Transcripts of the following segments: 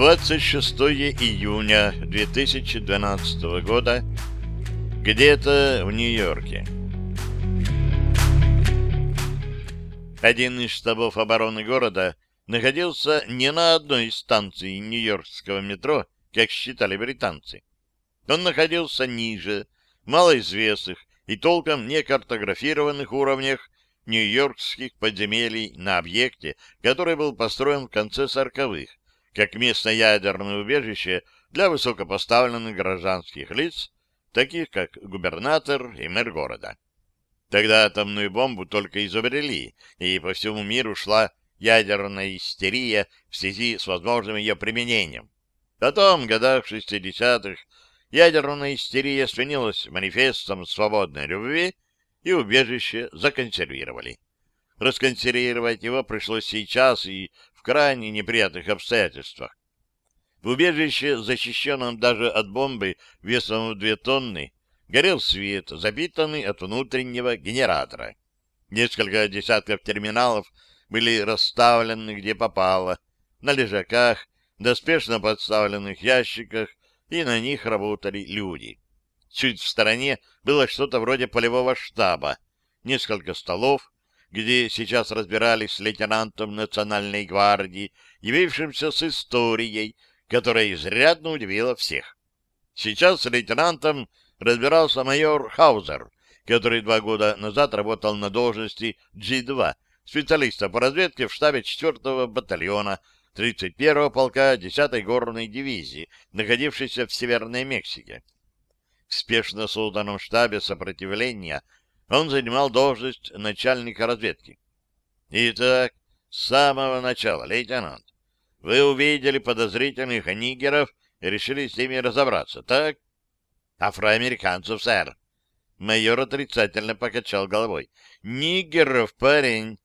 26 июня 2012 года. Где-то в Нью-Йорке. Один из штабов обороны города находился не на одной из станций нью-йоркского метро, как считали британцы. Он находился ниже, малоизвестных и толком не картографированных уровнях нью-йоркских подземелий на объекте, который был построен в конце сороковых, как местное ядерное убежище для высокопоставленных гражданских лиц, таких как губернатор и мэр города. Тогда атомную бомбу только изобрели, и по всему миру шла ядерная истерия в связи с возможным ее применением. Потом, в годах 60-х, ядерная истерия сменилась манифестом свободной любви, и убежище законсервировали. Расконсервировать его пришлось сейчас и в крайне неприятных обстоятельствах. В убежище, защищенном даже от бомбы весом в две тонны, горел свет, запитанный от внутреннего генератора. Несколько десятков терминалов были расставлены где попало, на лежаках, доспешно подставленных ящиках, и на них работали люди. Чуть в стороне было что-то вроде полевого штаба, несколько столов, где сейчас разбирались с лейтенантом Национальной гвардии, явившимся с историей, которая изрядно удивила всех. Сейчас с лейтенантом разбирался майор Хаузер, который два года назад работал на должности G2, специалиста по разведке в штабе 4-го батальона 31-го полка 10-й горной дивизии, находившейся в Северной Мексике. В спешно созданном штабе сопротивления он занимал должность начальника разведки. Итак, с самого начала, лейтенант, вы увидели подозрительных нигеров и решили с ними разобраться, так? Афроамериканцев, сэр. Майор отрицательно покачал головой. Нигеров, парень.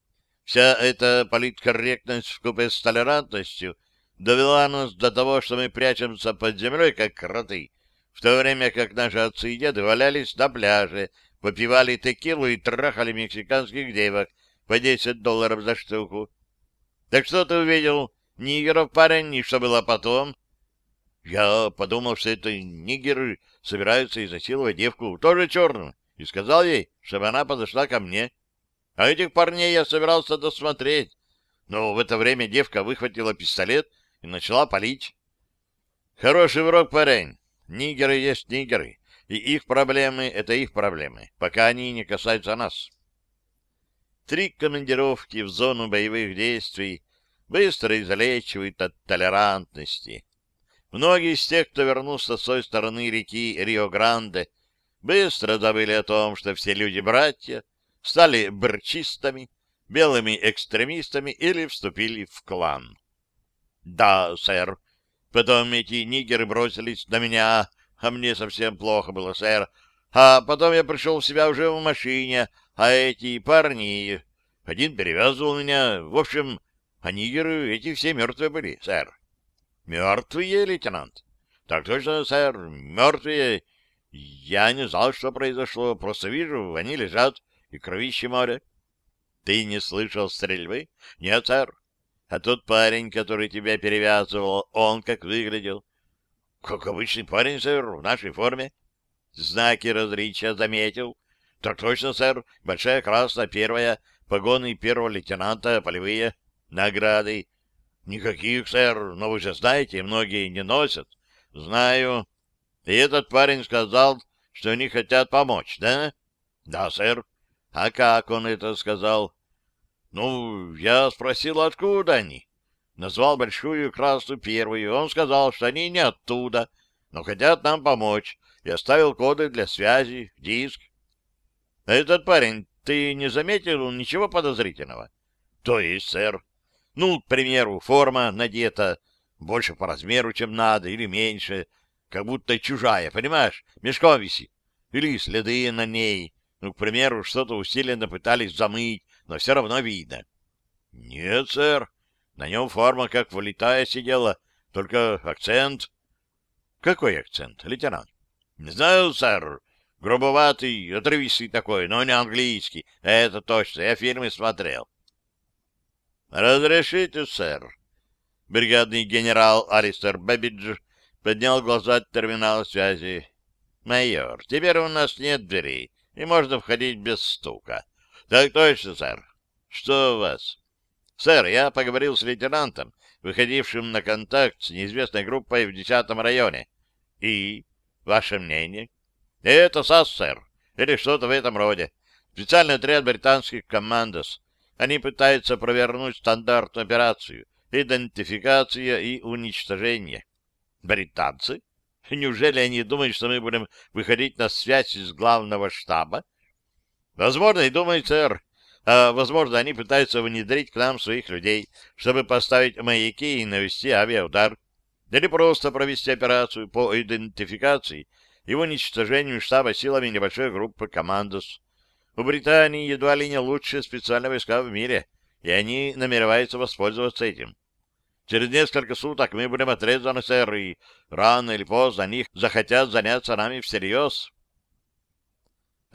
Вся эта политкорректность вкупе с толерантностью довела нас до того, что мы прячемся под землей, как кроты, в то время как наши отцы и деды валялись на пляже, попивали текилу и трахали мексиканских девок по 10 долларов за штуку. Так что ты увидел? Нигеров парень, и что было потом? Я подумал, что это нигеры собираются изнасиловать девку, тоже черную, и сказал ей, чтобы она подошла ко мне. А этих парней я собирался досмотреть. Но в это время девка выхватила пистолет и начала палить. Хороший урок, парень. Нигеры есть нигеры и их проблемы — это их проблемы, пока они не касаются нас. Три командировки в зону боевых действий быстро излечивают от толерантности. Многие из тех, кто вернулся с той стороны реки Рио-Гранде, быстро забыли о том, что все люди-братья, стали брчистами, белыми экстремистами или вступили в клан. Да, сэр. Потом эти нигеры бросились на меня, а мне совсем плохо было, сэр. А потом я пришел в себя уже в машине, а эти парни... Один перевязывал меня. В общем, а нигеры эти все мертвые были, сэр. Мертвые, лейтенант? Так точно, сэр, мертвые. Я не знал, что произошло, просто вижу, они лежат, и кровище море. Ты не слышал стрельбы? Нет, сэр. А тот парень, который тебя перевязывал, он как выглядел? Как обычный парень, сэр, в нашей форме. Знаки различия заметил. Так точно, сэр. Большая красная первая, погоны первого лейтенанта, полевые, награды. Никаких, сэр, но вы же знаете, многие не носят. Знаю. И этот парень сказал, что они хотят помочь, да? Да, сэр. А как он это сказал? Ну, я спросил, откуда они назвал большую красную первую. Он сказал, что они не оттуда, но хотят нам помочь, и оставил коды для связи, диск. Этот парень, ты не заметил ничего подозрительного? То есть, сэр. Ну, к примеру, форма надета больше по размеру, чем надо, или меньше, как будто чужая, понимаешь, мешком висит. Или следы на ней. Ну, к примеру, что-то усиленно пытались замыть, но все равно видно. Нет, сэр. На нем форма как влитая сидела, только акцент... Какой акцент, лейтенант? Не знаю, сэр. Грубоватый, отрывистый такой, но не английский. Это точно, я фильмы смотрел. Разрешите, сэр. Бригадный генерал Алистер Бэббидж поднял глаза от терминала связи. «Майор, теперь у нас нет дверей, и можно входить без стука». «Так точно, сэр. Что у вас?» «Сэр, я поговорил с лейтенантом, выходившим на контакт с неизвестной группой в 10 районе. И? Ваше мнение?» «Это САС, сэр, или что-то в этом роде. Специальный отряд британских командос. Они пытаются провернуть стандартную операцию идентификация и уничтожение. Британцы? Неужели они думают, что мы будем выходить на связь из главного штаба? Возможно, и думают, сэр. А, возможно, они пытаются внедрить к нам своих людей, чтобы поставить маяки и навести авиаудар. Или просто провести операцию по идентификации и уничтожению штаба силами небольшой группы «Командос». У Британии едва ли не лучшие специальные войска в мире, и они намереваются воспользоваться этим. Через несколько суток мы будем отрезаны, сэр, и рано или поздно они захотят заняться нами всерьез.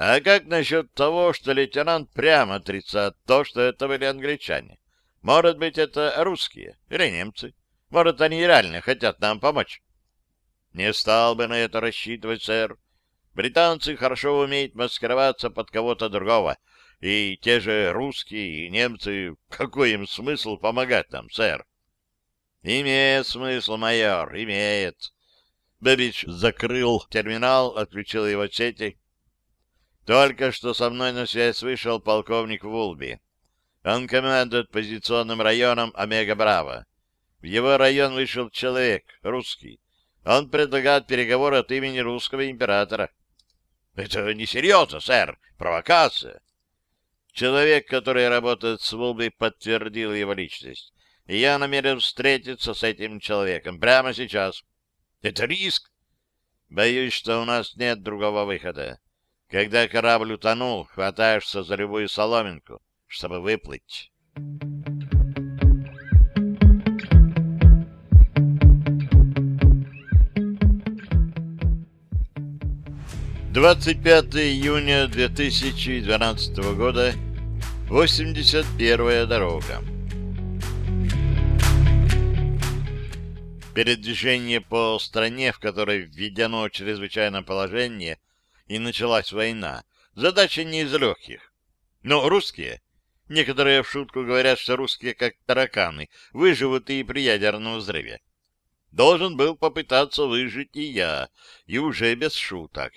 А как насчет того, что лейтенант прямо отрицает то, что это были англичане? Может быть, это русские или немцы? Может, они реально хотят нам помочь? Не стал бы на это рассчитывать, сэр. Британцы хорошо умеют маскироваться под кого-то другого, и те же русские и немцы, какой им смысл помогать нам, сэр? Имеет смысл, майор, имеет. Бэбич закрыл терминал, отключил его сети. Только что со мной на связь вышел полковник Вулби. Он командует позиционным районом Омега-Браво. В его район вышел человек, русский. Он предлагает переговоры от имени русского императора. Это несерьезно, сэр. Провокация. Человек, который работает с Вулби, подтвердил его личность и я намерен встретиться с этим человеком прямо сейчас. Это риск. Боюсь, что у нас нет другого выхода. Когда корабль утонул, хватаешься за любую соломинку, чтобы выплыть. Двадцать пятое июня две тысячи двенадцатого года. Восемьдесят первая дорога. Передвижение по стране, в которой введено чрезвычайное положение и началась война, задача не из легких. Но русские, некоторые в шутку говорят, что русские как тараканы, выживут и при ядерном взрыве. Должен был попытаться выжить и я, и уже без шуток.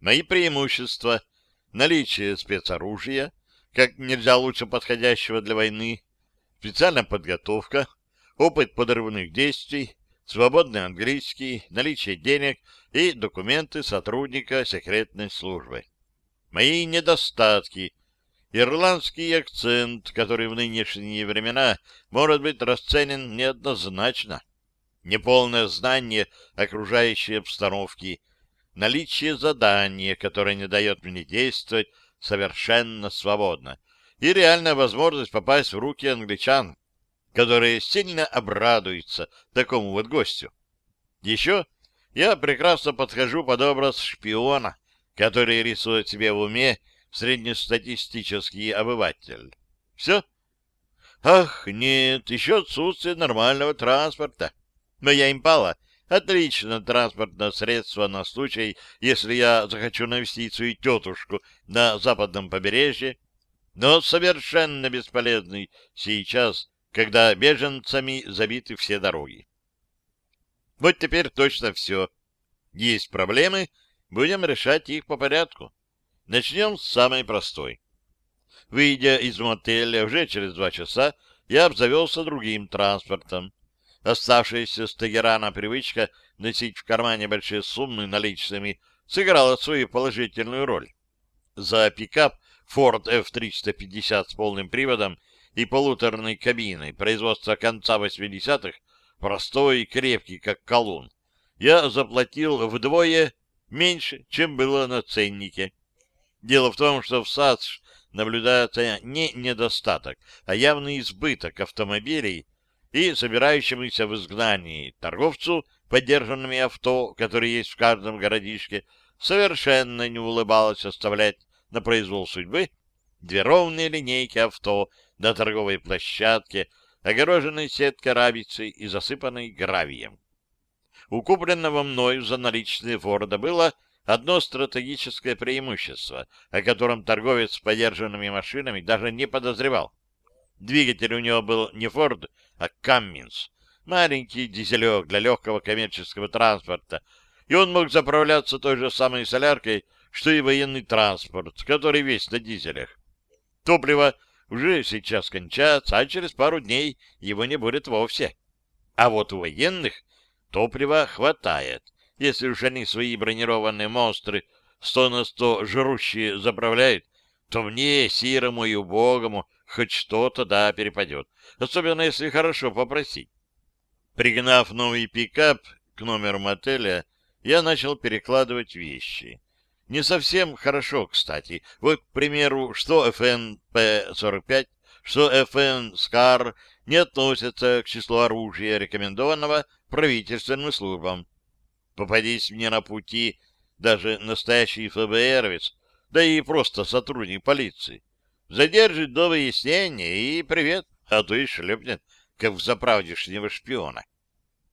Мои преимущества — наличие спецоружия, как нельзя лучше подходящего для войны, специальная подготовка, опыт подрывных действий, свободный английский, наличие денег и документы сотрудника секретной службы. Мои недостатки. Ирландский акцент, который в нынешние времена может быть расценен неоднозначно. Неполное знание окружающей обстановки. Наличие задания, которое не дает мне действовать совершенно свободно. И реальная возможность попасть в руки англичан которые сильно обрадуются такому вот гостю. Еще я прекрасно подхожу под образ шпиона, который рисует себе в уме среднестатистический обыватель. Все? Ах, нет, еще отсутствие нормального транспорта. Моя импала — отличное транспортное средство на случай, если я захочу навестить свою тетушку на западном побережье, но совершенно бесполезный сейчас когда беженцами забиты все дороги. Вот теперь точно все. Есть проблемы, будем решать их по порядку. Начнем с самой простой. Выйдя из мотеля уже через два часа, я обзавелся другим транспортом. Оставшаяся с Тегерана привычка носить в кармане большие суммы наличными сыграла свою положительную роль. За пикап Ford F-350 с полным приводом и полуторной кабиной производства конца 80-х, простой и крепкий, как колун, я заплатил вдвое меньше, чем было на ценнике. Дело в том, что в САДШ наблюдается не недостаток, а явный избыток автомобилей, и собирающемуся в изгнании торговцу подержанными авто, которые есть в каждом городишке, совершенно не улыбалось оставлять на произвол судьбы две ровные линейки авто на торговой площадке, огороженной сеткой рабицы и засыпанной гравием. У купленного мною за наличные Форда было одно стратегическое преимущество, о котором торговец с подержанными машинами даже не подозревал. Двигатель у него был не Форд, а Камминс, маленький дизелек для легкого коммерческого транспорта, и он мог заправляться той же самой соляркой, что и военный транспорт, который весь на дизелях. Топливо уже сейчас кончается, а через пару дней его не будет вовсе. А вот у военных топлива хватает, если уж они свои бронированные монстры сто на сто жрущие заправляют, то мне, сирому и убогому, хоть что-то да перепадет, особенно если хорошо попросить. Пригнав новый пикап к номеру мотеля, я начал перекладывать вещи. Не совсем хорошо, кстати. Вот, к примеру, что ФНП-45, что ФН СКАР не относятся к числу оружия, рекомендованного правительственным службам. Попадись мне на пути даже настоящий ФБРовец, да и просто сотрудник полиции. Задержит до выяснения и привет, а то и шлепнет, как в заправдешнего шпиона.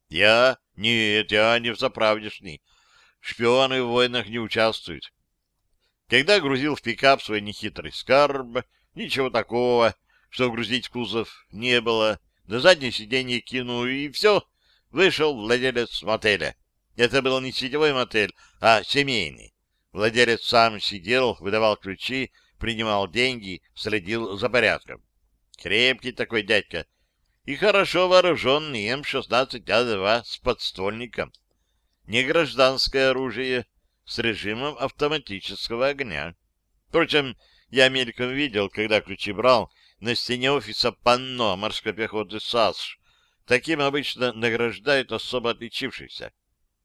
Я? Нет, я не в заправдешний. Шпионы в войнах не участвуют. Когда грузил в пикап свой нехитрый скарб, ничего такого, что грузить в кузов не было. На заднее сиденье кинул, и все. Вышел владелец мотеля. Это был не сетевой мотель, а семейный. Владелец сам сидел, выдавал ключи, принимал деньги, следил за порядком. Крепкий такой дядька. И хорошо вооруженный М-16А2 с подствольником не гражданское оружие с режимом автоматического огня. Впрочем, я мельком видел, когда ключи брал, на стене офиса панно морской пехоты САСШ. Таким обычно награждают особо отличившихся.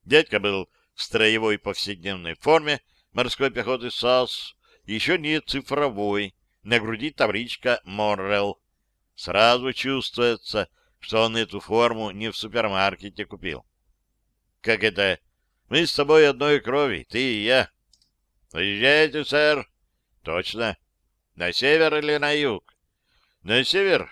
Дядька был в строевой повседневной форме морской пехоты САС, еще не цифровой, на груди табличка «Моррел». Сразу чувствуется, что он эту форму не в супермаркете купил. Как это? Мы с тобой одной крови, ты и я. Уезжаете, сэр? Точно. На север или на юг? На север.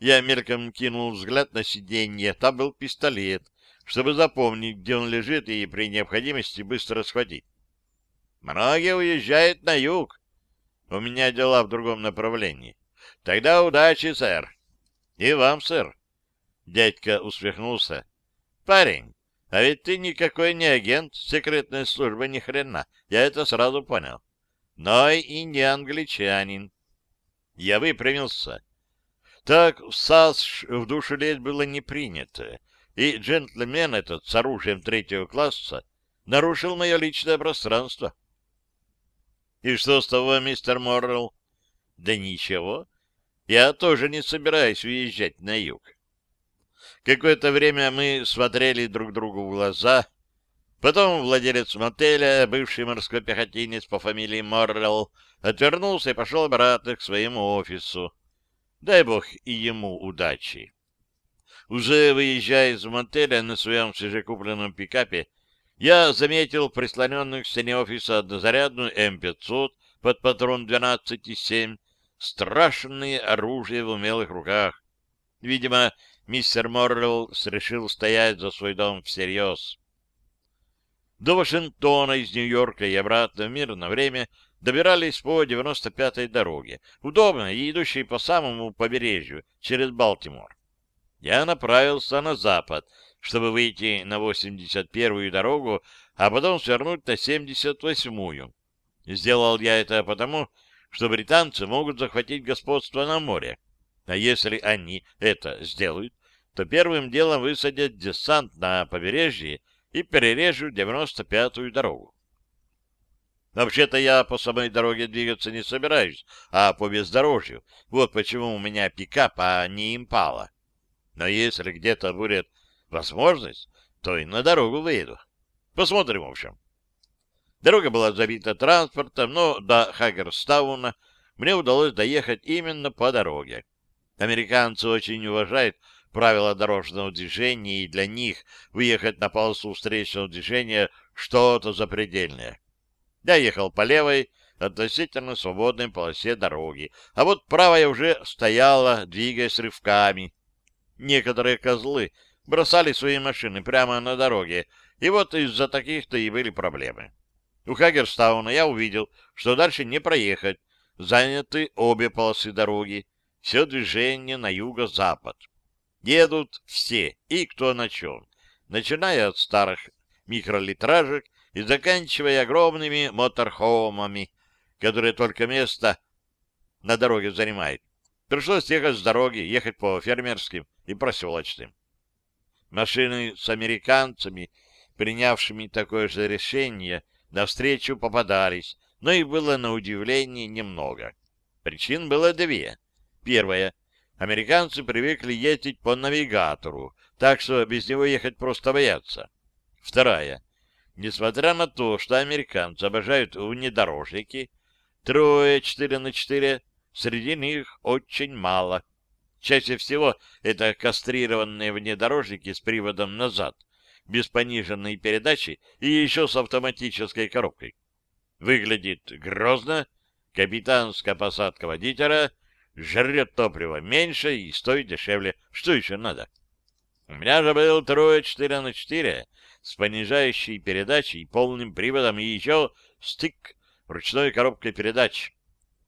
Я мельком кинул взгляд на сиденье. Там был пистолет, чтобы запомнить, где он лежит, и при необходимости быстро схватить. Многие уезжают на юг. У меня дела в другом направлении. Тогда удачи, сэр. И вам, сэр. Дядька усмехнулся. Парень, а ведь ты никакой не агент секретной службы ни хрена. Я это сразу понял. Но и не англичанин. Я выпрямился. Так в САС в душу лезть было не принято. И джентльмен этот с оружием третьего класса нарушил мое личное пространство. И что с того, мистер Моррелл? Да ничего. Я тоже не собираюсь уезжать на юг. Какое-то время мы смотрели друг другу в глаза. Потом владелец мотеля, бывший морской пехотинец по фамилии Моррелл, отвернулся и пошел обратно к своему офису. Дай бог и ему удачи. Уже выезжая из мотеля на своем свежекупленном пикапе, я заметил прислоненную к стене офиса однозарядную М-500 под патрон 12,7, страшное оружие в умелых руках. Видимо, мистер Моррелл решил стоять за свой дом всерьез. До Вашингтона из Нью-Йорка и обратно в мирное время добирались по 95-й дороге, удобно и идущей по самому побережью, через Балтимор. Я направился на запад, чтобы выйти на 81-ю дорогу, а потом свернуть на 78-ю. Сделал я это потому, что британцы могут захватить господство на море. А если они это сделают, то первым делом высадят десант на побережье и перережут 95-ю дорогу. Вообще-то я по самой дороге двигаться не собираюсь, а по бездорожью. Вот почему у меня пикап, а не импала. Но если где-то будет возможность, то и на дорогу выеду. Посмотрим, в общем. Дорога была забита транспортом, но до Хаггерстауна мне удалось доехать именно по дороге. Американцы очень уважают правила дорожного движения, и для них выехать на полосу встречного движения что-то запредельное. Я ехал по левой, относительно свободной полосе дороги, а вот правая уже стояла, двигаясь рывками. некоторые козлы бросали свои машины прямо на дороге, и вот из-за таких-то и были проблемы. У Хагерстауна я увидел, что дальше не проехать, заняты обе полосы дороги, все движение на юго-запад. Едут все, и кто на чем, начиная от старых микролитражек и заканчивая огромными моторхомами, которые только место на дороге занимают. Пришлось ехать с дороги, ехать по фермерским и проселочным. Машины с американцами, принявшими такое же решение, навстречу попадались, но их было на удивление немного. Причин было две. Первая. Американцы привыкли ездить по навигатору, так что без него ехать просто боятся. Вторая. Несмотря на то, что американцы обожают внедорожники, трое, четыре на четыре, среди них очень мало. Чаще всего это кастрированные внедорожники с приводом назад, без пониженной передачи и еще с автоматической коробкой. Выглядит грозно, капитанская посадка водителя, жрет топливо меньше и стоит дешевле. Что еще надо? У меня же был трое 4 на 4 с понижающей передачей полным приводом и еще стик ручной коробкой передач.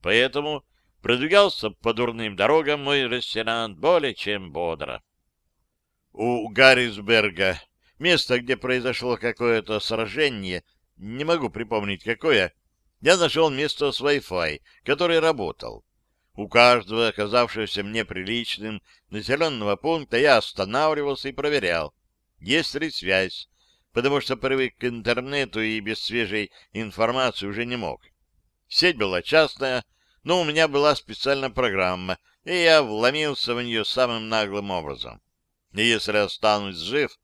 Поэтому продвигался по дурным дорогам мой ресторан более чем бодро. У Гаррисберга, место, где произошло какое-то сражение, не могу припомнить какое, я нашел место с Wi-Fi, который работал. У каждого, оказавшегося мне приличным, населенного пункта я останавливался и проверял, есть ли связь, потому что привык к интернету и без свежей информации уже не мог. Сеть была частная, но у меня была специальная программа, и я вломился в нее самым наглым образом. И если останусь жив,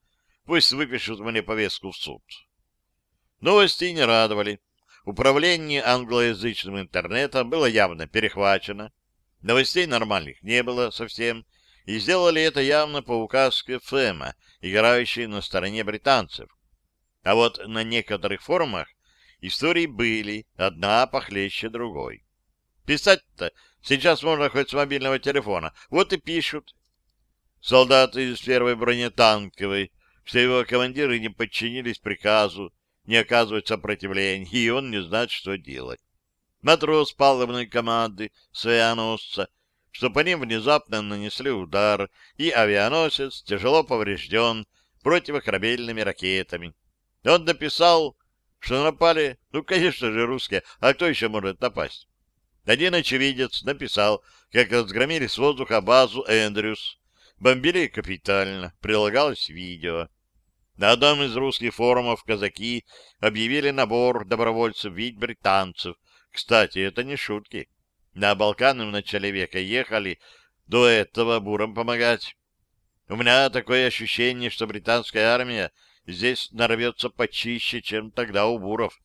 пусть выпишут мне повестку в суд. Новости не радовали. Управление англоязычным интернетом было явно перехвачено. Новостей нормальных не было совсем, и сделали это явно по указке ФЭМа, играющей на стороне британцев. А вот на некоторых форумах истории были, одна похлеще другой. Писать-то сейчас можно хоть с мобильного телефона, вот и пишут. Солдаты из первой бронетанковой, что его командиры не подчинились приказу, не оказывать сопротивления, и он не знает, что делать. Матрос палубной команды с авианосца, что по ним внезапно нанесли удар, и авианосец тяжело поврежден противокорабельными ракетами. Он написал, что напали, ну, конечно же, русские, а кто еще может напасть? Один очевидец написал, как разгромили с воздуха базу Эндрюс. Бомбили капитально, прилагалось видео. На одном из русских форумов казаки объявили набор добровольцев вид британцев. Кстати, это не шутки. На Балканы в начале века ехали до этого бурам помогать. У меня такое ощущение, что британская армия здесь нарвется почище, чем тогда у буров.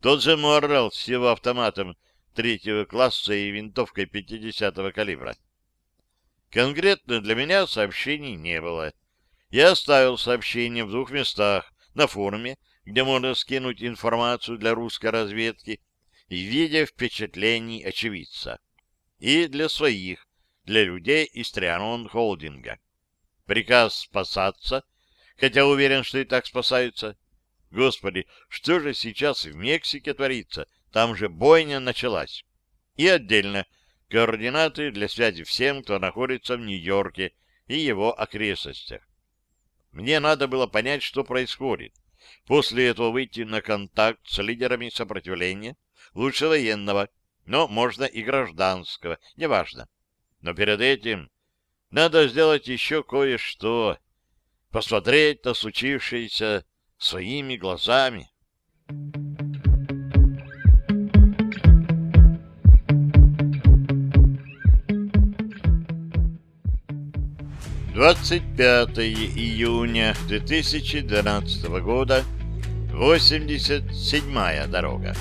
Тот же Моррелл с его автоматом третьего класса и винтовкой 50-го калибра. Конкретно для меня сообщений не было. Я оставил сообщение в двух местах. На форуме, где можно скинуть информацию для русской разведки и видя впечатлений очевидца. И для своих, для людей из Трианон Холдинга. Приказ спасаться, хотя уверен, что и так спасаются. Господи, что же сейчас в Мексике творится? Там же бойня началась. И отдельно координаты для связи всем, кто находится в Нью-Йорке и его окрестностях. Мне надо было понять, что происходит. После этого выйти на контакт с лидерами сопротивления, лучше военного, но можно и гражданского, неважно. Но перед этим надо сделать еще кое-что, посмотреть на случившееся своими глазами. You. 25 июня 2012 года, 87-я дорога.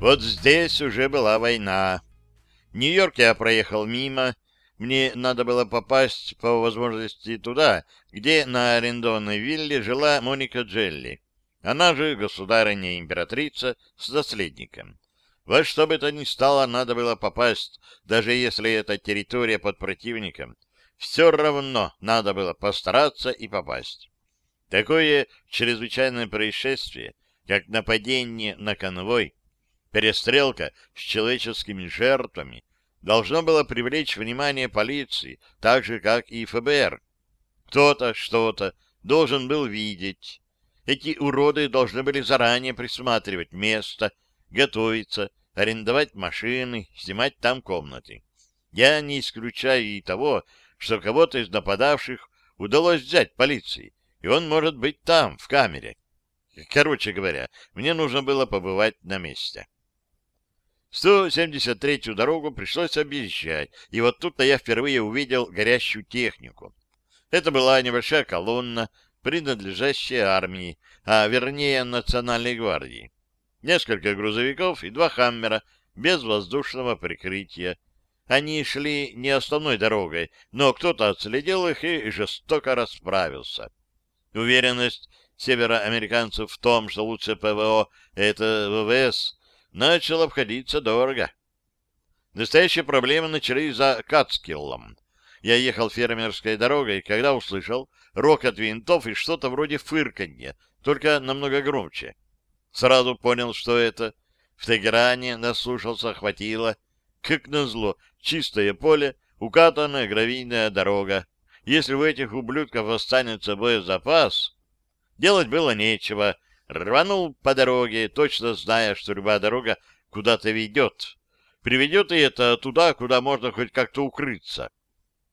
Вот здесь уже была война. Нью-Йорк я проехал мимо. Мне надо было попасть по возможности туда, где на арендованной вилле жила Моника Джелли. Она же государыня-императрица с наследником. Во что бы то ни стало, надо было попасть, даже если это территория под противником. Все равно надо было постараться и попасть. Такое чрезвычайное происшествие, как нападение на конвой, перестрелка с человеческими жертвами, должно было привлечь внимание полиции, так же, как и ФБР. Кто-то что-то должен был видеть. Эти уроды должны были заранее присматривать место, готовиться, арендовать машины, снимать там комнаты. Я не исключаю и того, что кого-то из нападавших удалось взять полиции, и он может быть там, в камере. Короче говоря, мне нужно было побывать на месте. 173-ю дорогу пришлось объезжать, и вот тут-то я впервые увидел горящую технику. Это была небольшая колонна, принадлежащая армии, а вернее Национальной гвардии. Несколько грузовиков и два «Хаммера» без воздушного прикрытия. Они шли не основной дорогой, но кто-то отследил их и жестоко расправился. Уверенность североамериканцев в том, что лучше ПВО — это ВВС, начала обходиться дорого. Настоящие проблемы начались за Кацкиллом. Я ехал фермерской дорогой, когда услышал рокот винтов и что-то вроде фырканья, только намного громче. Сразу понял, что это. В Тегеране наслушался, хватило. Как назло, чистое поле, укатанная гравийная дорога. Если у этих ублюдков останется боезапас, делать было нечего. Рванул по дороге, точно зная, что любая дорога куда-то ведет. Приведет и это туда, куда можно хоть как-то укрыться.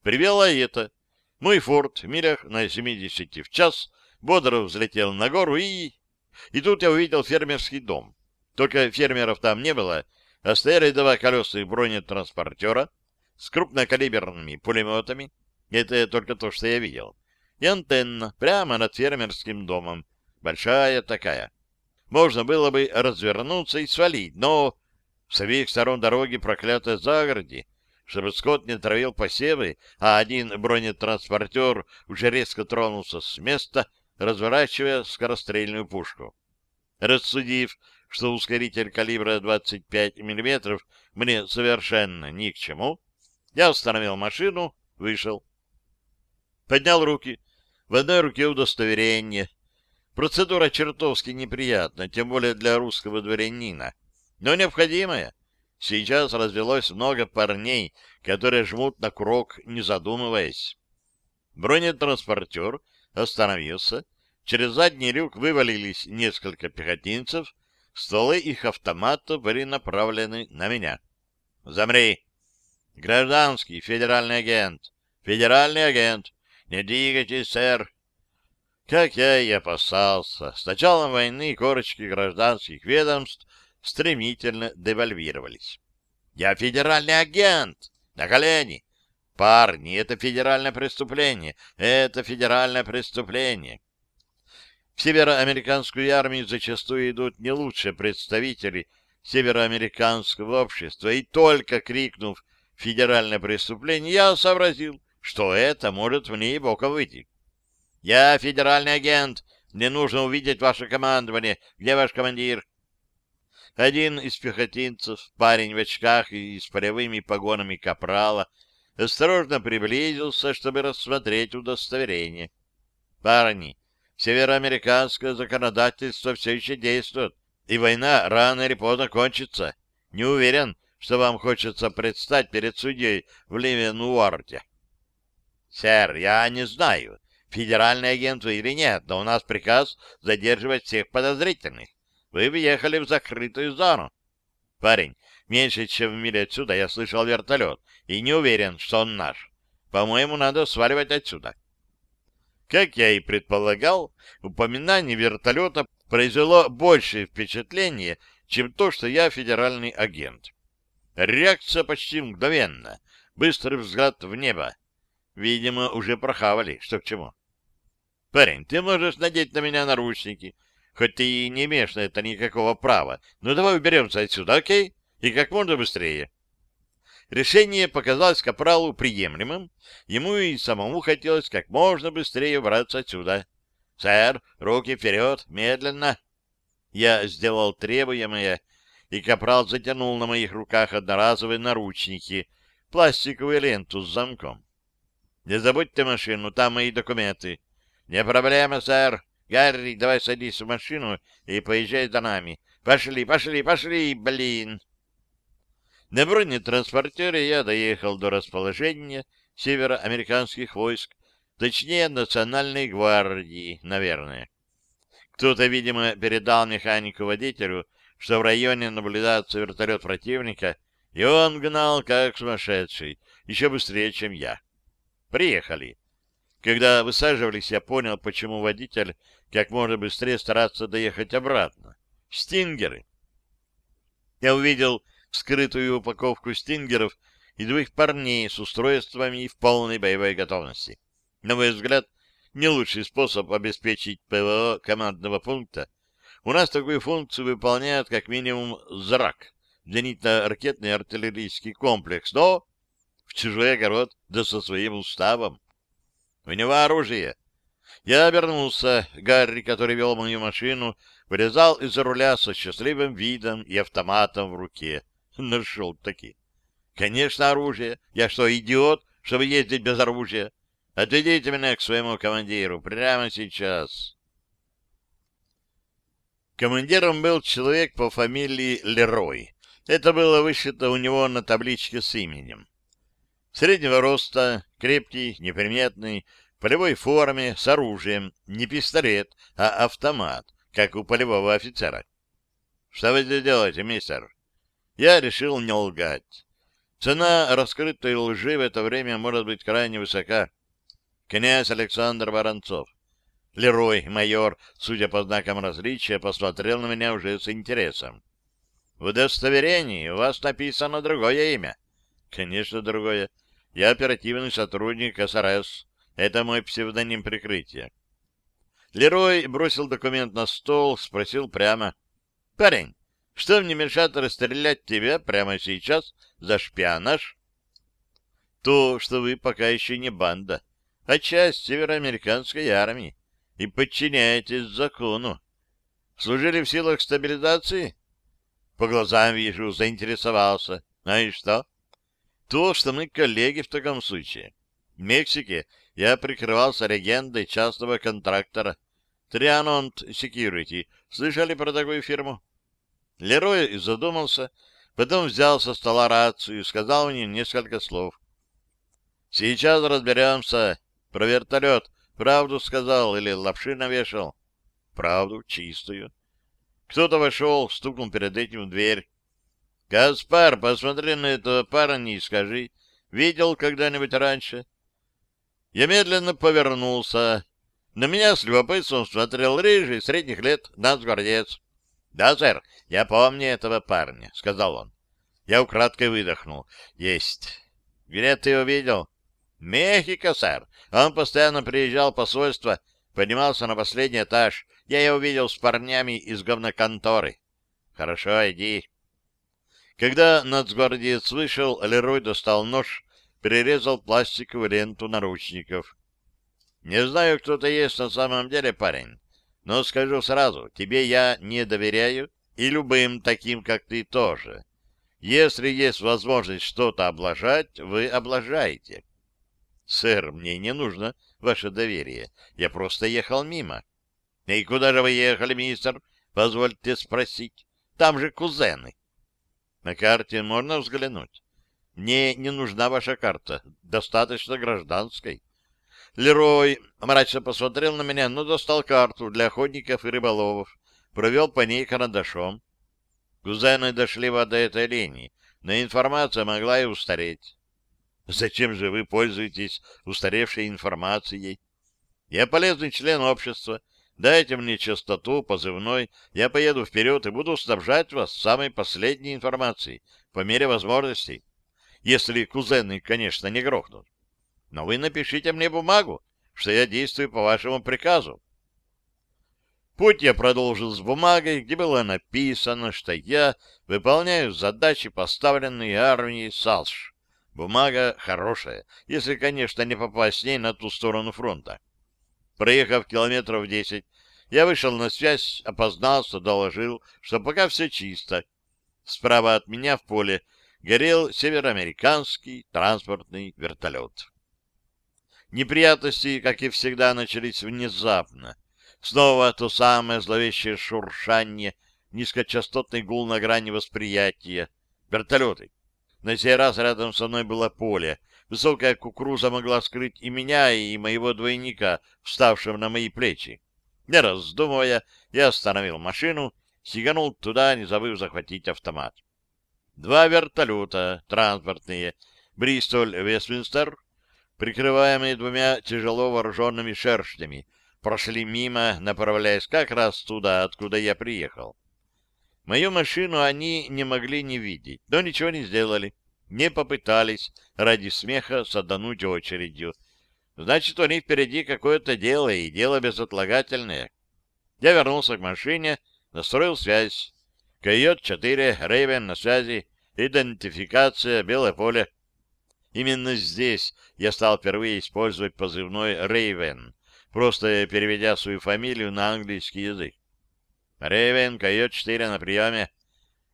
Привело это. Мой форт в милях на 70 в час бодро взлетел на гору и... И тут я увидел фермерский дом. Только фермеров там не было, а стояли два колесных бронетранспортера с крупнокалиберными пулеметами. Это только то, что я видел. И антенна прямо над фермерским домом. Большая такая. Можно было бы развернуться и свалить, но с обеих сторон дороги проклятая загороди, чтобы скот не травил посевы, а один бронетранспортер уже резко тронулся с места, разворачивая скорострельную пушку. Рассудив, что ускоритель калибра 25 мм мне совершенно ни к чему, я остановил машину, вышел. Поднял руки. В одной руке удостоверение. Процедура чертовски неприятна, тем более для русского дворянина, но необходимая. Сейчас развелось много парней, которые жмут на курок, не задумываясь. Бронетранспортер остановился. Через задний люк вывалились несколько пехотинцев. Стволы их автоматов были направлены на меня. «Замри!» «Гражданский федеральный агент! Федеральный агент! Не двигайтесь, сэр!» Как я и опасался, с началом войны корочки гражданских ведомств стремительно девальвировались. «Я федеральный агент! На колени! Парни, это федеральное преступление! Это федеральное преступление!» В североамериканскую армию зачастую идут не лучшие представители североамериканского общества, и только крикнув «федеральное преступление», я сообразил, что это может мне и боком выйти. «Я федеральный агент, мне нужно увидеть ваше командование. Где ваш командир?» Один из пехотинцев, парень в очках и с полевыми погонами капрала, осторожно приблизился, чтобы рассмотреть удостоверение. «Парни, североамериканское законодательство все еще действует, и война рано или поздно кончится. Не уверен, что вам хочется предстать перед судьей в Ливенуарте». «Сэр, я не знаю, федеральный агент вы или нет, но у нас приказ задерживать всех подозрительных. Вы въехали в закрытую зону. Парень, меньше чем в миле отсюда я слышал вертолет и не уверен, что он наш. По-моему, надо сваливать отсюда. Как я и предполагал, упоминание вертолета произвело большее впечатление, чем то, что я федеральный агент. Реакция почти мгновенна. Быстрый взгляд в небо. Видимо, уже прохавали, что к чему. Парень, ты можешь надеть на меня наручники, Хоть ты и не имеешь на это никакого права. Но давай уберемся отсюда, окей? И как можно быстрее. Решение показалось Капралу приемлемым. Ему и самому хотелось как можно быстрее убраться отсюда. «Сэр, руки вперед, медленно!» Я сделал требуемое и капрал затянул на моих руках одноразовые наручники, пластиковую ленту с замком. Не забудьте машину, там мои документы. Не проблема, сэр. Гарри, давай садись в машину и поезжай за нами. Пошли, пошли, пошли, блин. На бронетранспортере я доехал до расположения североамериканских войск, точнее, национальной гвардии, наверное. Кто-то, видимо, передал механику-водителю, что в районе наблюдается вертолет противника, и он гнал как сумасшедший, еще быстрее, чем я. Приехали. Когда высаживались, я понял, почему водитель как можно быстрее старается доехать обратно. Стингеры. Я увидел вскрытую упаковку стингеров и двух парней с устройствами в полной боевой готовности. На мой взгляд, не лучший способ обеспечить ПВО командного пункта. У нас такую функцию выполняет как минимум ЗРАК, зенитно-ракетный артиллерийский комплекс, но в чужой огород, да со своим уставом. У него оружие. Я обернулся. Гарри, который вел мою машину, вылезал из-за руля со счастливым видом и автоматом в руке. Нашел таки. Конечно, оружие. Я что, идиот, чтобы ездить без оружия? Отведите меня к своему командиру прямо сейчас. Командиром был человек по фамилии Лерой. Это было вышито у него на табличке с именем. Среднего роста, крепкий, неприметный, в полевой форме, с оружием, не пистолет, а автомат, как у полевого офицера. «Что вы здесь делаете, мистер?» Я решил не лгать. Цена раскрытой лжи в это время может быть крайне высока. Князь Александр Воронцов. Лерой, майор, судя по знакам различия, посмотрел на меня уже с интересом. — В удостоверении у вас написано другое имя. — Конечно, другое. Я оперативный сотрудник СРС. Это мой псевдоним прикрытия. Лерой бросил документ на стол, спросил прямо. — Парень, что мне мешает расстрелять тебя прямо сейчас за шпионаж? — То, что вы пока еще не банда, а часть североамериканской армии и подчиняетесь закону. Служили в силах стабилизации? По глазам вижу, заинтересовался. А и что? То, что мы коллеги в таком случае. В Мексике я прикрывался легендой частного контрактора. Трианонт Security. Слышали про такую фирму? Лерой задумался, потом взял со стола рацию и сказал мне несколько слов. Сейчас разберемся. Про вертолет правду сказал или лапши навешал? Правду, чистую. Кто-то вошел, стукнул перед этим в дверь. Гаспар, посмотри на этого парня и скажи, видел когда-нибудь раньше? Я медленно повернулся. На меня с любопытством смотрел рыжий, средних лет, нацгвардеец. — Да, сэр, я помню этого парня, — сказал он. Я украдкой выдохнул. — Есть. — Где ты его видел? — Мехико, сэр. Он постоянно приезжал в посольство, поднимался на последний этаж. Я его видел с парнями из говноконторы. — Хорошо, иди. Когда нацгвардеец вышел, Лерой достал нож, перерезал пластиковую ленту наручников. Не знаю, кто ты есть на самом деле, парень, но скажу сразу, тебе я не доверяю, и любым таким, как ты, тоже. Если есть возможность что-то облажать, вы облажаете. Сэр, мне не нужно ваше доверие. Я просто ехал мимо. И куда же вы ехали, мистер? Позвольте спросить. Там же кузены. На карте можно взглянуть? Мне не нужна ваша карта, достаточно гражданской. Лерой мрачно посмотрел на меня, но достал карту для охотников и рыболовов, провел по ней карандашом. Кузены дошли до этой линии, но информация могла и устареть. Зачем же вы пользуетесь устаревшей информацией? Я полезный член общества, Дайте мне частоту, позывной, я поеду вперед и буду снабжать вас самой последней информацией, по мере возможностей. Если кузены, конечно, не грохнут. Но вы напишите мне бумагу, что я действую по вашему приказу. Путь я продолжил с бумагой, где было написано, что я выполняю задачи, поставленные армией САЛШ. Бумага хорошая, если, конечно, не попасть с ней на ту сторону фронта. Проехав километров десять, я вышел на связь, опознался, доложил, что пока все чисто. Справа от меня в поле горел североамериканский транспортный вертолет. Неприятности, как и всегда, начались внезапно. Снова то самое зловещее шуршание, низкочастотный гул на грани восприятия. Вертолеты. На сей раз рядом со мной было поле. Высокая кукуруза могла скрыть и меня, и моего двойника, вставшего на мои плечи. Не раздумывая, я остановил машину, сиганул туда, не забыв захватить автомат. Два вертолета, транспортные, Бристоль-Вестминстер, прикрываемые двумя тяжело вооруженными шершнями, прошли мимо, направляясь как раз туда, откуда я приехал. Мою машину они не могли не видеть, но ничего не сделали, не попытались ради смеха садануть очередью. Значит, у них впереди какое-то дело, и дело безотлагательное. Я вернулся к машине, настроил связь. Койот-4, Рейвен на связи, идентификация, белое поле. Именно здесь я стал впервые использовать позывной Рейвен, просто переведя свою фамилию на английский язык. Рейвен, Койот-4 на приеме.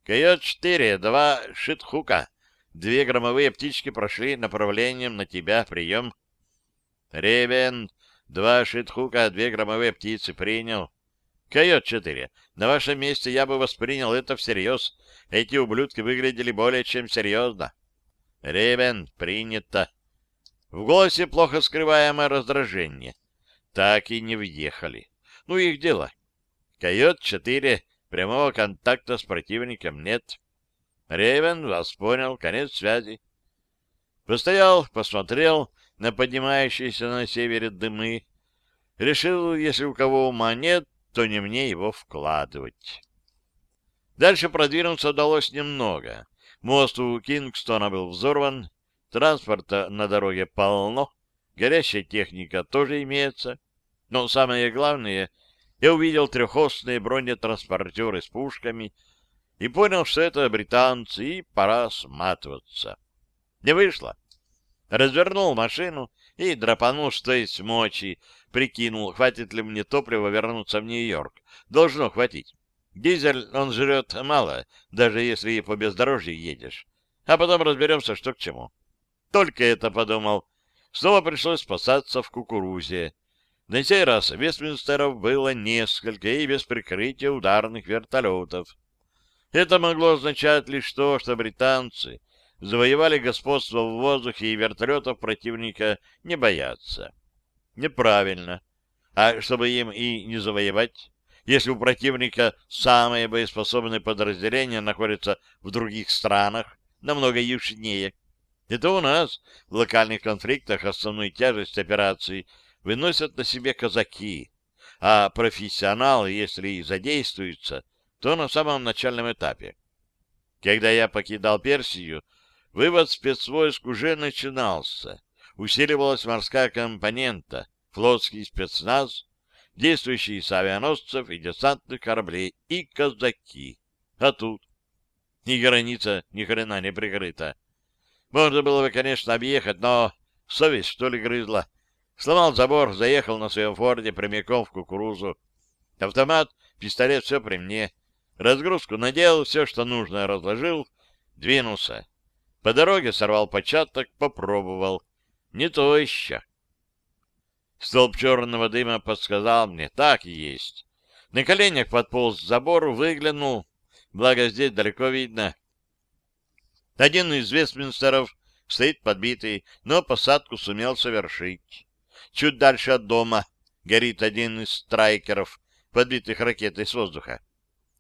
Койот-4, два шитхука. Две громовые птички прошли направлением на тебя прием. Рейвен, два шитхука, две громовые птицы принял. Койот-4, на вашем месте я бы воспринял это всерьез. Эти ублюдки выглядели более чем серьезно. Рейвен, принято. В голосе плохо скрываемое раздражение. Так и не въехали. Ну, их дело. Койот-4. Прямого контакта с противником нет. Рейвен вас понял. Конец связи. Постоял, посмотрел на поднимающиеся на севере дымы. Решил, если у кого ума нет, то не мне его вкладывать. Дальше продвинуться удалось немного. Мост у Кингстона был взорван, транспорта на дороге полно, горящая техника тоже имеется. Но самое главное — я увидел трехосные бронетранспортеры с пушками и понял, что это британцы, и пора сматываться. Не вышло. Развернул машину и драпанул, что есть мочи, прикинул, хватит ли мне топлива вернуться в Нью-Йорк. Должно хватить. Дизель он жрет мало, даже если и по бездорожью едешь. А потом разберемся, что к чему. Только это подумал. Снова пришлось спасаться в кукурузе. На сей раз Вестминстеров было несколько и без прикрытия ударных вертолетов. Это могло означать лишь то, что британцы завоевали господство в воздухе и вертолетов противника не боятся. Неправильно. А чтобы им и не завоевать, если у противника самые боеспособные подразделения находятся в других странах, намного южнее, это у нас в локальных конфликтах основную тяжесть операции выносят на себе казаки, а профессионалы, если и задействуются, то на самом начальном этапе. Когда я покидал Персию, вывод спецвойск уже начинался. Усиливалась морская компонента, флотский спецназ, действующие с авианосцев и десантных кораблей, и казаки. А тут ни граница ни хрена не прикрыта. Можно было бы, конечно, объехать, но совесть, что ли, грызла. Сломал забор, заехал на своем форде прямиком в кукурузу. Автомат, пистолет, все при мне. Разгрузку надел, все, что нужно, разложил, двинулся. По дороге сорвал початок, попробовал. Не то еще. Столб черного дыма подсказал мне, так и есть. На коленях подполз к забору, выглянул, благо здесь далеко видно. Один из Вестминстеров стоит подбитый, но посадку сумел совершить. Чуть дальше от дома горит один из страйкеров, подбитых ракетой с воздуха.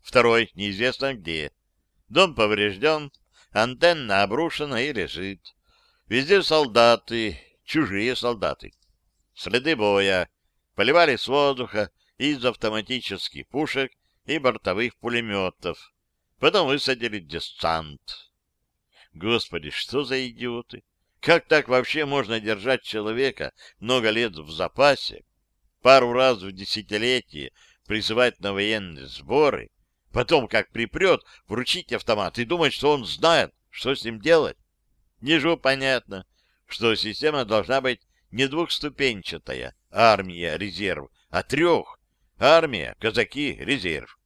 Второй неизвестно где. Дом поврежден, антенна обрушена и лежит. Везде солдаты, чужие солдаты. Следы боя. Поливали с воздуха из автоматических пушек и бортовых пулеметов. Потом высадили десант. Господи, что за идиоты! Как так вообще можно держать человека много лет в запасе, пару раз в десятилетие призывать на военные сборы, потом, как припрет, вручить автомат и думать, что он знает, что с ним делать? Нижу понятно, что система должна быть не двухступенчатая, армия, резерв, а трех, армия, казаки, резерв.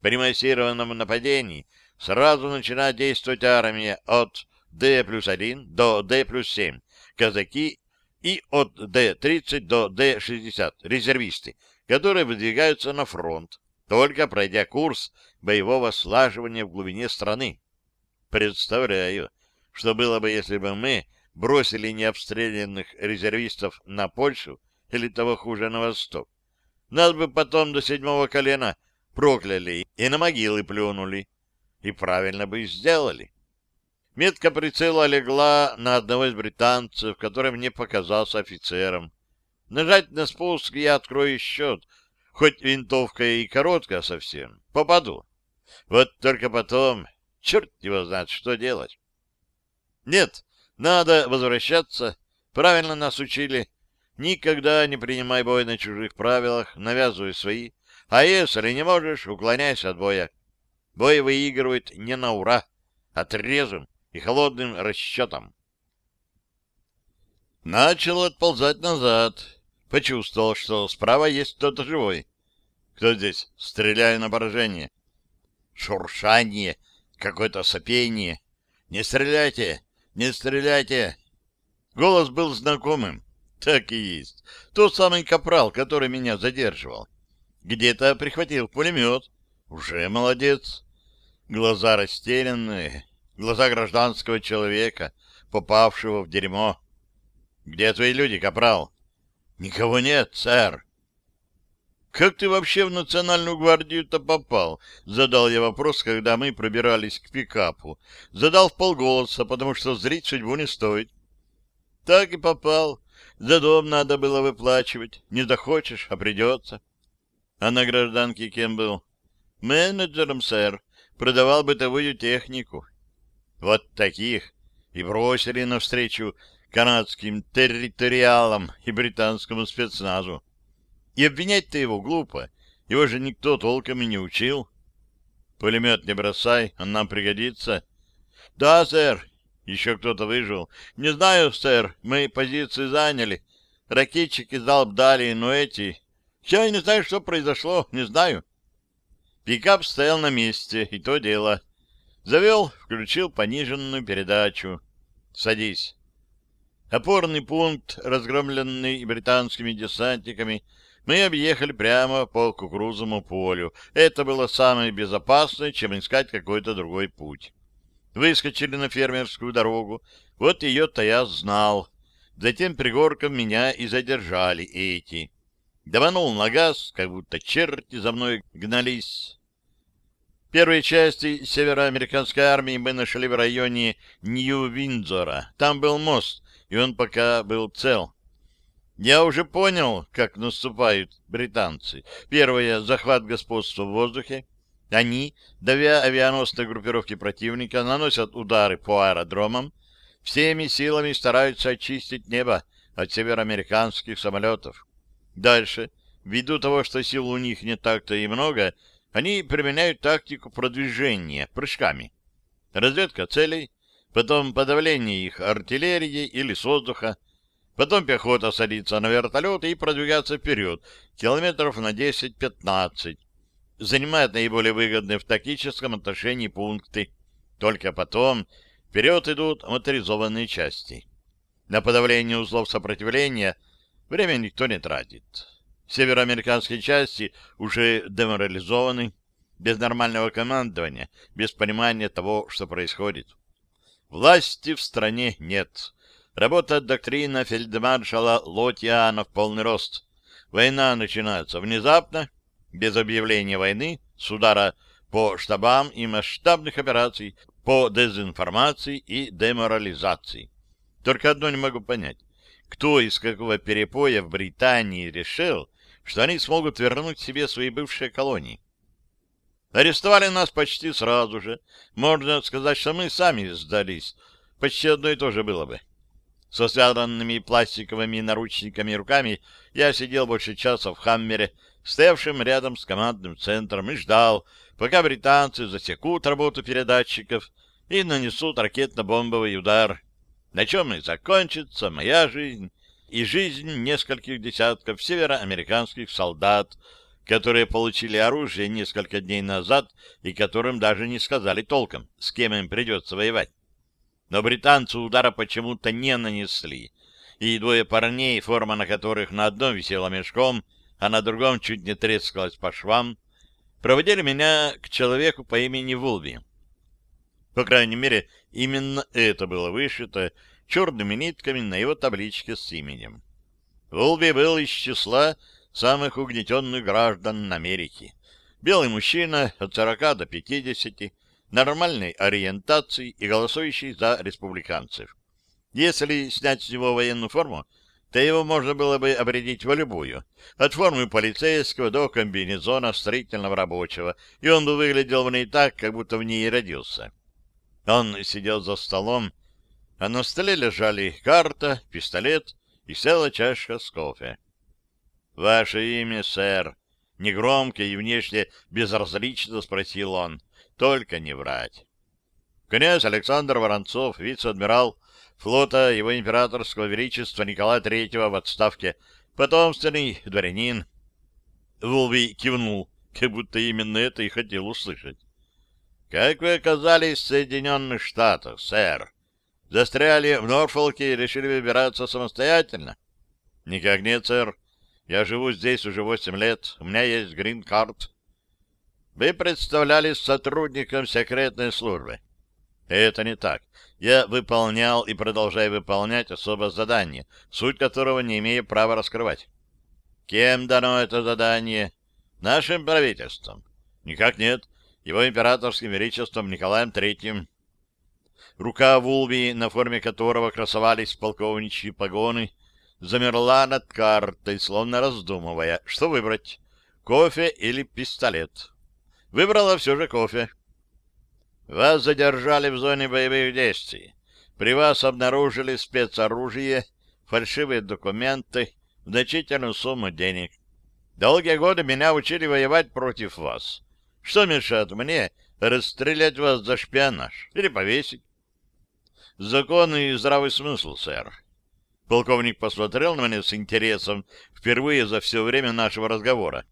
При массированном нападении сразу начинает действовать армия от Д плюс 1 до Д плюс 7, казаки и от Д-30 до Д-60, резервисты, которые выдвигаются на фронт, только пройдя курс боевого слаживания в глубине страны. Представляю, что было бы, если бы мы бросили необстрелянных резервистов на Польшу или того хуже на восток. Нас бы потом до седьмого колена прокляли и на могилы плюнули. И правильно бы сделали. Метка прицела легла на одного из британцев, который мне показался офицером. Нажать на спуск я открою счет, хоть винтовка и короткая совсем, попаду. Вот только потом, черт его знает, что делать. Нет, надо возвращаться. Правильно нас учили. Никогда не принимай бой на чужих правилах, навязывай свои. А если не можешь, уклоняйся от боя. Бой выигрывает не на ура, а трезвым и холодным расчетом. Начал отползать назад. Почувствовал, что справа есть кто-то живой. Кто здесь? Стреляю на поражение. Шуршание, какое-то сопение. Не стреляйте! Не стреляйте! Голос был знакомым. Так и есть. Тот самый капрал, который меня задерживал. Где-то прихватил пулемет. Уже молодец. Глаза растерянные. Глаза гражданского человека, попавшего в дерьмо. Где твои люди, капрал? Никого нет, сэр. Как ты вообще в национальную гвардию-то попал? Задал я вопрос, когда мы пробирались к пикапу. Задал в полголоса, потому что зрить судьбу не стоит. Так и попал. За дом надо было выплачивать. Не захочешь, а придется. А на гражданке кем был? Менеджером, сэр. Продавал бытовую технику. Вот таких и бросили навстречу канадским территориалам и британскому спецназу. И обвинять-то его глупо, его же никто толком и не учил. Пулемет не бросай, он нам пригодится. Да, сэр, еще кто-то выжил. Не знаю, сэр, мы позиции заняли. Ракетчики залп дали, но эти... Я не знаю, что произошло, не знаю. Пикап стоял на месте, и то дело. Завел, включил пониженную передачу. Садись. Опорный пункт, разгромленный британскими десантниками, мы объехали прямо по кукурузному полю. Это было самое безопасное, чем искать какой-то другой путь. Выскочили на фермерскую дорогу. Вот ее-то я знал. Затем пригорком меня и задержали эти. Даванул на газ, как будто черти за мной гнались. Первые части североамериканской армии мы нашли в районе Нью-Виндзора. Там был мост, и он пока был цел. Я уже понял, как наступают британцы. Первое — захват господства в воздухе. Они, давя авианосные группировки противника, наносят удары по аэродромам, всеми силами стараются очистить небо от североамериканских самолетов. Дальше, ввиду того, что сил у них не так-то и много, они применяют тактику продвижения прыжками. Разведка целей, потом подавление их артиллерией или с воздуха, потом пехота садится на вертолет и продвигается вперед, километров на 10-15, занимает наиболее выгодные в тактическом отношении пункты. Только потом вперед идут моторизованные части. На подавление узлов сопротивления время никто не тратит. Североамериканские части уже деморализованы, без нормального командования, без понимания того, что происходит. Власти в стране нет. Работает доктрина фельдмаршала Лотьяна в полный рост. Война начинается внезапно, без объявления войны, с удара по штабам и масштабных операций по дезинформации и деморализации. Только одно не могу понять. Кто из какого перепоя в Британии решил, что они смогут вернуть себе свои бывшие колонии. Арестовали нас почти сразу же. Можно сказать, что мы сами сдались. Почти одно и то же было бы. Со связанными пластиковыми наручниками руками я сидел больше часа в «Хаммере», стоявшем рядом с командным центром, и ждал, пока британцы засекут работу передатчиков и нанесут ракетно-бомбовый удар, на чем и закончится моя жизнь и жизнь нескольких десятков североамериканских солдат, которые получили оружие несколько дней назад и которым даже не сказали толком, с кем им придется воевать. Но британцы удара почему-то не нанесли, и двое парней, форма на которых на одном висела мешком, а на другом чуть не трескалась по швам, проводили меня к человеку по имени Вулби. По крайней мере, именно это было вышито черными нитками на его табличке с именем. Вулби был из числа самых угнетенных граждан Америки. Белый мужчина от 40 до 50, нормальной ориентации и голосующий за республиканцев. Если снять с него военную форму, то его можно было бы обредить в любую, от формы полицейского до комбинезона строительного рабочего, и он бы выглядел в ней так, как будто в ней и родился. Он сидел за столом, а на столе лежали карта, пистолет и целая чашка с кофе. — Ваше имя, сэр? — негромко и внешне безразлично спросил он. — Только не врать. Князь Александр Воронцов, вице-адмирал флота его императорского величества Николая Третьего в отставке, потомственный дворянин. Вулви кивнул, как будто именно это и хотел услышать. — Как вы оказались в Соединенных Штатах, сэр? Застряли в Норфолке и решили выбираться самостоятельно? — Никак нет, сэр. Я живу здесь уже восемь лет. У меня есть грин-карт. Вы представлялись сотрудником секретной службы. Это не так. Я выполнял и продолжаю выполнять особое задание, суть которого не имею права раскрывать. Кем дано это задание? Нашим правительством? Никак нет. Его императорским величеством Николаем Третьим. Рука Вулви, на форме которого красовались полковничьи погоны, замерла над картой, словно раздумывая, что выбрать, кофе или пистолет. Выбрала все же кофе. Вас задержали в зоне боевых действий. При вас обнаружили спецоружие, фальшивые документы, значительную сумму денег. Долгие годы меня учили воевать против вас. Что мешает мне расстрелять вас за шпионаж или повесить? Закон и здравый смысл, сэр. Полковник посмотрел на меня с интересом впервые за все время нашего разговора.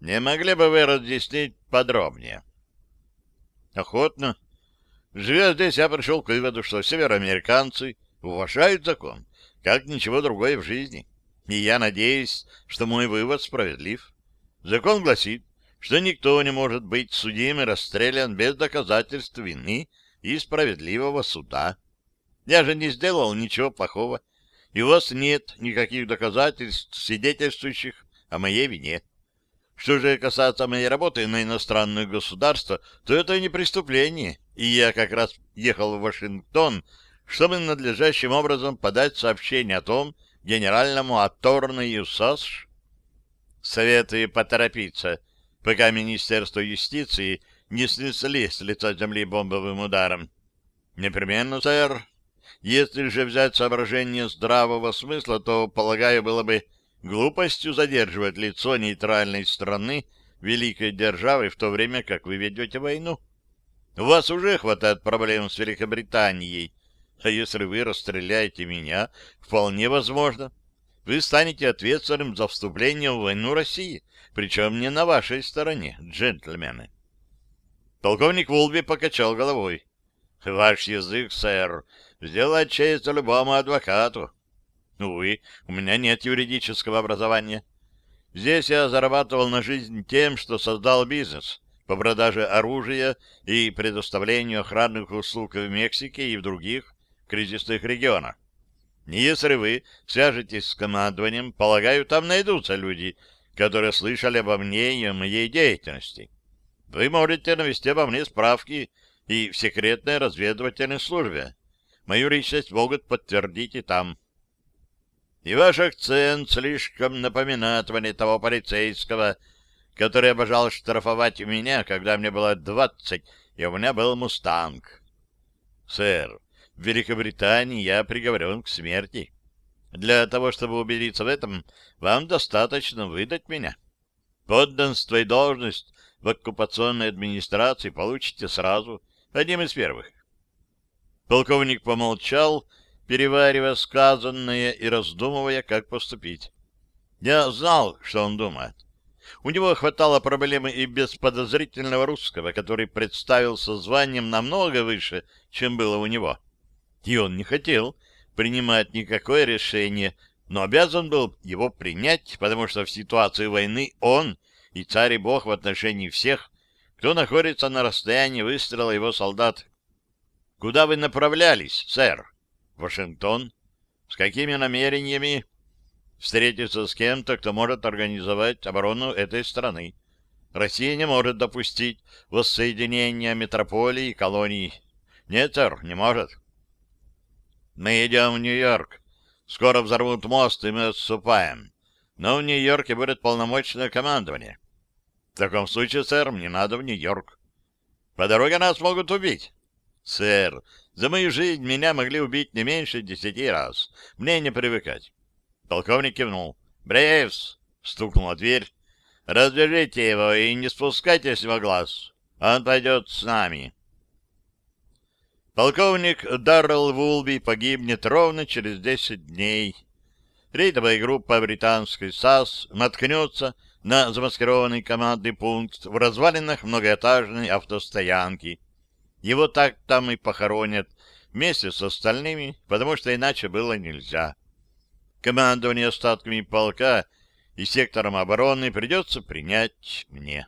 Не могли бы вы разъяснить подробнее? Охотно. Живя здесь, я пришел к выводу, что североамериканцы уважают закон, как ничего другое в жизни. И я надеюсь, что мой вывод справедлив. Закон гласит, что никто не может быть судим и расстрелян без доказательств вины и справедливого суда. Я же не сделал ничего плохого, и у вас нет никаких доказательств, свидетельствующих о моей вине. Что же касается моей работы на иностранное государство, то это не преступление, и я как раз ехал в Вашингтон, чтобы надлежащим образом подать сообщение о том генеральному Аторну ЮСОС. Советую поторопиться, пока Министерство юстиции не снесли с лица земли бомбовым ударом. Непременно, сэр. Если же взять соображение здравого смысла, то, полагаю, было бы глупостью задерживать лицо нейтральной страны великой державы в то время, как вы ведете войну. У вас уже хватает проблем с Великобританией, а если вы расстреляете меня, вполне возможно, вы станете ответственным за вступление в войну России, причем не на вашей стороне, джентльмены. Полковник Волби покачал головой. Ваш язык, сэр, сделает честь любому адвокату. Увы, у меня нет юридического образования. Здесь я зарабатывал на жизнь тем, что создал бизнес по продаже оружия и предоставлению охранных услуг в Мексике и в других кризисных регионах. Если вы свяжетесь с командованием, полагаю, там найдутся люди, которые слышали обо мне и о моей деятельности. Вы можете навести обо мне справки и в секретной разведывательной службе. Мою личность могут подтвердить и там. И ваш акцент слишком напоминает мне того полицейского, который обожал штрафовать меня, когда мне было двадцать, и у меня был «Мустанг». Сэр, в Великобритании я приговорен к смерти. Для того, чтобы убедиться в этом, вам достаточно выдать меня. Подданство и должность в оккупационной администрации получите сразу, одним из первых. Полковник помолчал, переваривая сказанное и раздумывая, как поступить. Я знал, что он думает. У него хватало проблемы и без подозрительного русского, который представился званием намного выше, чем было у него. И он не хотел принимать никакое решение, но обязан был его принять, потому что в ситуации войны он и царь и бог в отношении всех, кто находится на расстоянии выстрела его солдат. Куда вы направлялись, сэр? Вашингтон. С какими намерениями? Встретиться с кем-то, кто может организовать оборону этой страны. Россия не может допустить воссоединения метрополии и колоний. Нет, сэр, не может. Мы идем в Нью-Йорк. Скоро взорвут мост, и мы отступаем. Но в Нью-Йорке будет полномочное командование. В таком случае, сэр, мне надо в Нью-Йорк. По дороге нас могут убить. Сэр, за мою жизнь меня могли убить не меньше десяти раз. Мне не привыкать. Полковник кивнул. «Брейвс!» — стукнула дверь. «Развяжите его и не спускайте с него глаз. Он пойдет с нами». Полковник Даррелл Вулби погибнет ровно через десять дней. Рейдовая группа британской САС наткнется на замаскированный командный пункт в развалинах многоэтажной автостоянки. Его так там и похоронят вместе с остальными, потому что иначе было нельзя. Командование остатками полка и сектором обороны придется принять мне.